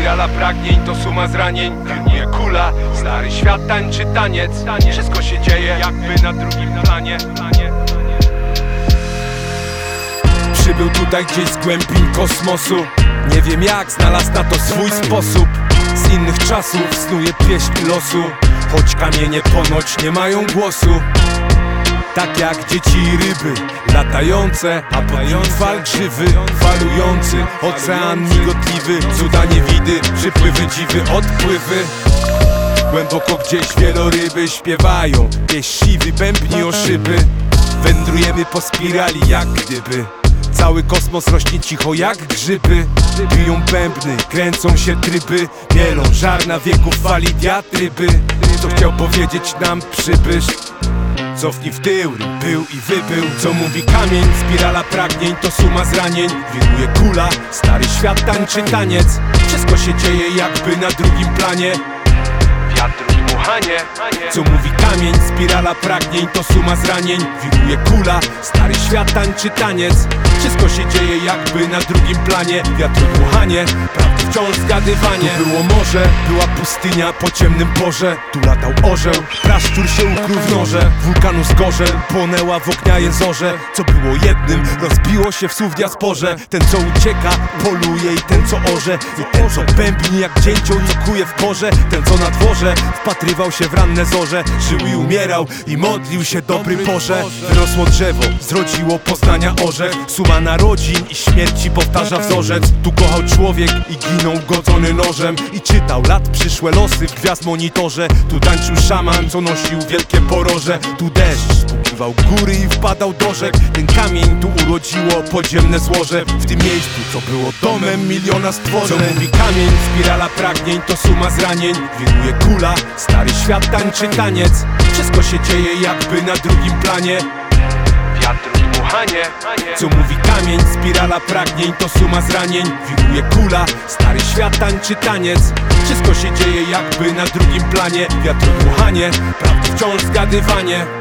Spirala pragnień to suma zranień. Wiruje kula, stary świat tańczy taniec. Wszystko się dzieje jakby na drugim planie. Przybył tutaj gdzieś z głębin kosmosu. Nie wiem jak, znalazł na to swój sposób. Z innych czasów snuje pieśń losu. Choć kamienie ponoć nie mają głosu tak jak dzieci i ryby Latające, a pod fal krzywy Falujący, ocean migotliwy Cuda niewidy, przypływy dziwy, odpływy. Głęboko gdzieś wieloryby śpiewają Pieśń siwy, bębni o szyby Wędrujemy po spirali jak gdyby. Cały kosmos rośnie cicho jak grzyby. Biją bębny, kręcą się tryby. Mielą żar na wieków fali diatryby. Co chciał powiedzieć nam przybysz Cofnij w tył, był i wybył Co mówi kamień, spirala pragnień To suma zranień, wiruje kula Stary świat tańczy taniec. Wszystko się dzieje jakby na drugim planie. Wiatr Co mówi kamień, spirala pragnień To suma zranień, wiruje kula Stary świat tańczy taniec. Wszystko się dzieje jakby na drugim planie. Wiatr i dmuchanie, prawdy wciąż zgadywanie. Tu było morze, była pustynia po ciemnym porze. Tu latał orzeł, praszczur się ukrył w norze Wulkanu zgorzel, płonęła w ogniaje zorze Co było jednym, rozbiło się w słów diasporze. Ten co ucieka, poluje i ten co orze. I ten co bębni jak dzięcioł co kuje w porze. Ten co na dworze, wpatrywał się w ranne zorze. Żył i umierał i modlił się dobry Boże Wyrosło drzewo, zrodziło poznania orzech Suma narodzin i śmierci powtarza wzorzec. Tu kochał człowiek i ginął godzony nożem. I czytał lat przyszłe losy w gwiazd monitorze. Tu tańczył szaman, co nosił wielkie poroże. Tu deszcz spłukiwał góry i wpadał do rzek. Ten kamień tu urodziło podziemne złoże. W tym miejscu, co było domem miliona stworzeń. Co mówi kamień, spirala pragnień To suma zranień, wiruje kula Stary świat tańczy taniec. Wszystko się dzieje jakby na drugim planie. Wiatr i dmuchanie. Co mówi kamień, spirala pragnień To suma zranień, wiruje kula Stary świat tańczy taniec. Wszystko się dzieje jakby na drugim planie. Wiatr dmuchanie, prawdy wciąż zgadywanie